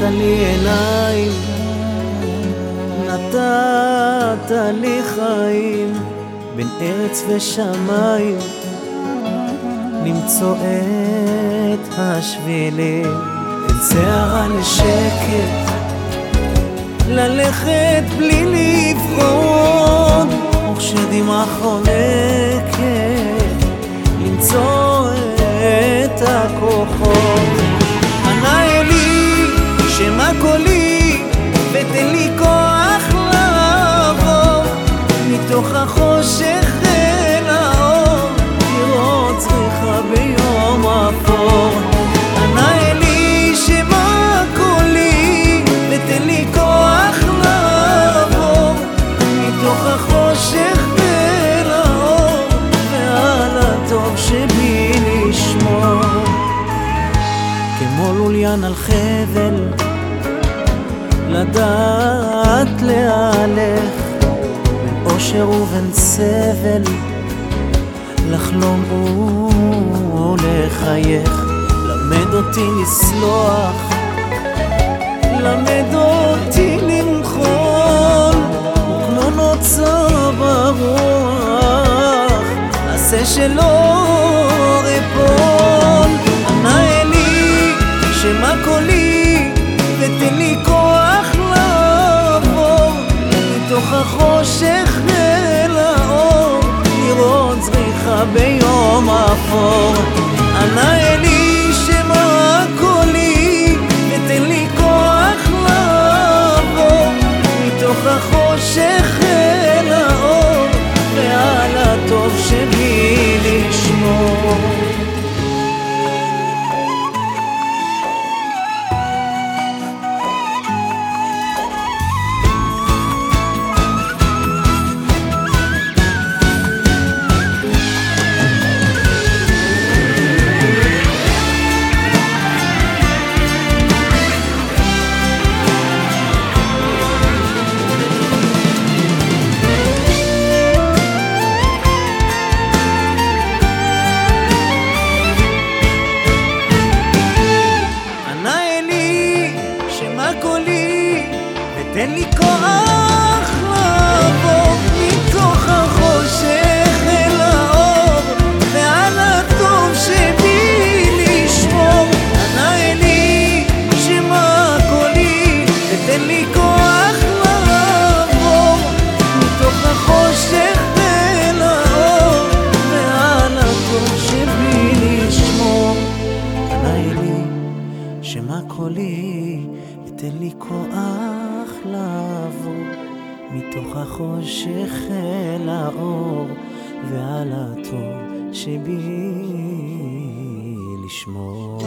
לי עיניים, נתת לי חיים. בין ארץ ושמיים, למצוא את השבילים, את שערה לשקט, ללכת בלי לבחון, וכשדמעה חונקת, מתוך החושך אל האור, לראות צריכה ביום אפור. ענה אלי, שמע קולי, ותן לי כוח לעבור מתוך החושך אל האור, ועל הטוב שבי לשמור. כמו לוליין על חבל, לדעת בין אושר ובין סבל, לחלום ולחייך. למד אותי לסלוח, למד אותי למחול, וכמו נוצר ברוח, עשה שלא אפול. ענה אלי, שמע קולי, ותן לי כוח לעבור מתוך החושך ביום אפור. ענה אלי, שמע קולי, ותן לי כוח לעבור מתוך החושך קולי, ותן לי כוח לעבור מתוך החושך קולי, ותן לי כוח לעבור מתוך החושך אל האור, ועל הטוב שבי לשמור.